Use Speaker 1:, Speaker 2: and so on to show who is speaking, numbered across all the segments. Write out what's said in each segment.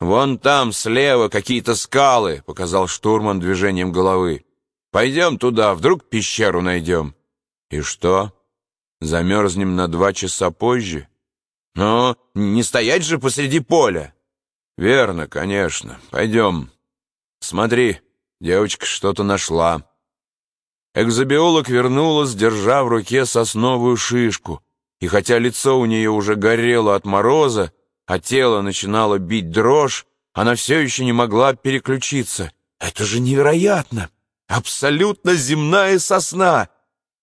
Speaker 1: «Вон там, слева, какие-то скалы», — показал штурман движением головы. «Пойдем туда, вдруг пещеру найдем». «И что? Замерзнем на два часа позже?»
Speaker 2: «Но не стоять же посреди поля!»
Speaker 1: «Верно, конечно. Пойдем. Смотри, девочка что-то нашла». Экзобиолог вернулась, держа в руке сосновую шишку, и хотя лицо у нее уже горело от мороза, а тело начинало бить дрожь, она все еще не могла переключиться. «Это же невероятно! Абсолютно земная сосна!»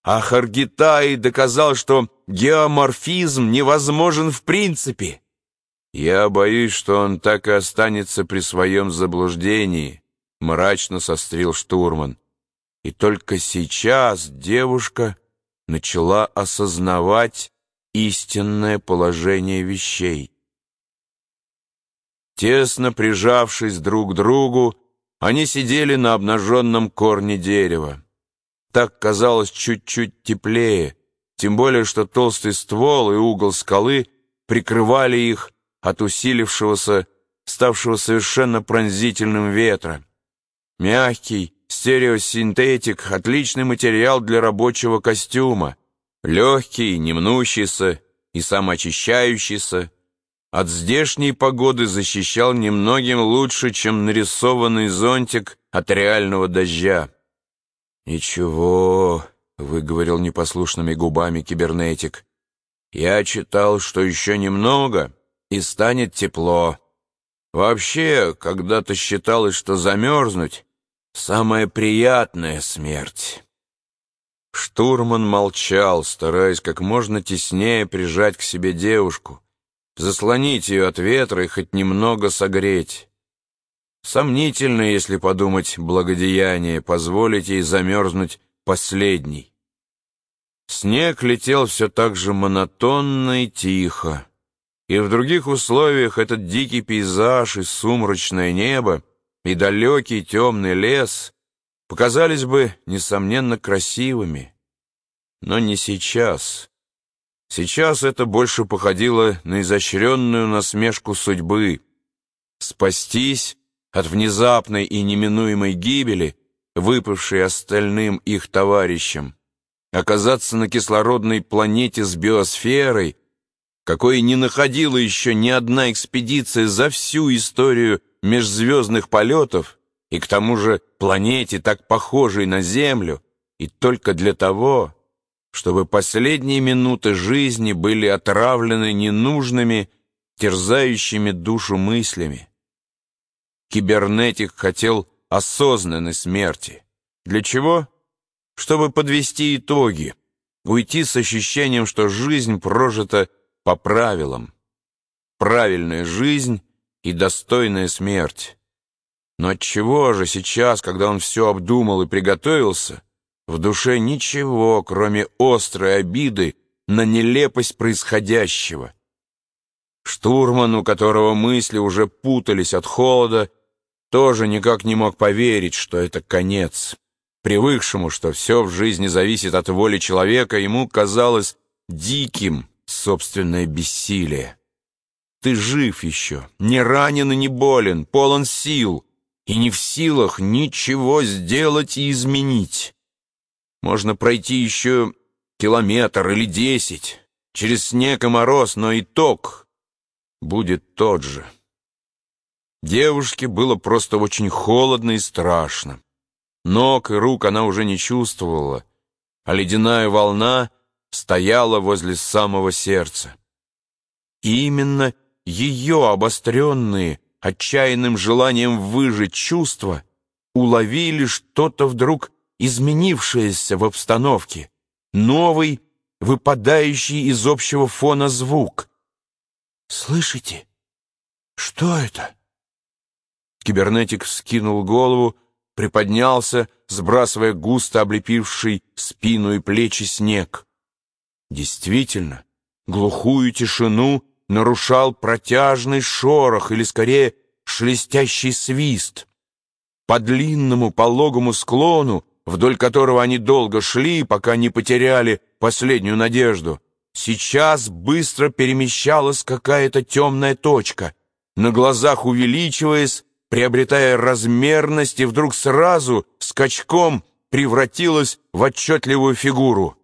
Speaker 1: А Харгитай доказал, что геоморфизм невозможен в принципе. «Я боюсь, что он так и останется при своем заблуждении», — мрачно сострил штурман. И только сейчас девушка начала осознавать истинное положение вещей. Тесно прижавшись друг к другу, они сидели на обнаженном корне дерева. Так казалось чуть-чуть теплее, тем более что толстый ствол и угол скалы прикрывали их от усилившегося, ставшего совершенно пронзительным ветра. Мягкий стереосинтетик — отличный материал для рабочего костюма, легкий, не мнущийся и самоочищающийся, от здешней погоды защищал немногим лучше, чем нарисованный зонтик от реального дождя. «Ничего», — выговорил непослушными губами кибернетик, «я читал, что еще немного, и станет тепло. Вообще, когда-то считалось, что замерзнуть — самая приятная смерть». Штурман молчал, стараясь как можно теснее прижать к себе девушку, заслонить ее от ветра и хоть немного согреть. Сомнительно, если подумать благодеяние, позволить ей замерзнуть последней. Снег летел все так же монотонно и тихо, и в других условиях этот дикий пейзаж и сумрачное небо, и далекий темный лес показались бы, несомненно, красивыми. Но не сейчас. Сейчас это больше походило на изощренную насмешку судьбы. Спастись от внезапной и неминуемой гибели, выпавшей остальным их товарищам, оказаться на кислородной планете с биосферой, какой не находила еще ни одна экспедиция за всю историю межзвездных полетов, и к тому же планете, так похожей на Землю, и только для того, чтобы последние минуты жизни были отравлены ненужными, терзающими душу мыслями. Кибернетик хотел осознанной смерти. Для чего? Чтобы подвести итоги, уйти с ощущением, что жизнь прожита по правилам. Правильная жизнь и достойная смерть. Но отчего же сейчас, когда он все обдумал и приготовился, в душе ничего, кроме острой обиды на нелепость происходящего. Штурман, у которого мысли уже путались от холода, тоже никак не мог поверить, что это конец. Привыкшему, что все в жизни зависит от воли человека, ему казалось диким собственное бессилие. Ты жив еще, не ранен и не болен, полон сил, и не в силах ничего сделать и изменить. Можно пройти еще километр или десять, через снег и мороз, но итог будет тот же. Девушке было просто очень холодно и страшно. Ног и рук она уже не чувствовала, а ледяная волна стояла возле самого сердца. И именно ее обостренные, отчаянным желанием выжить чувства уловили что-то вдруг изменившееся в обстановке, новый, выпадающий из общего фона звук. «Слышите? Что это?» Кибернетик скинул голову, приподнялся, сбрасывая густо облепивший спину и плечи снег. Действительно, глухую тишину нарушал протяжный шорох, или скорее шелестящий свист. По длинному пологому склону вдоль которого они долго шли, пока не потеряли последнюю надежду. Сейчас быстро перемещалась какая-то темная точка. на глазах увеличиваясь, приобретая размерность и вдруг сразу скачком превратилась в отчетливую фигуру.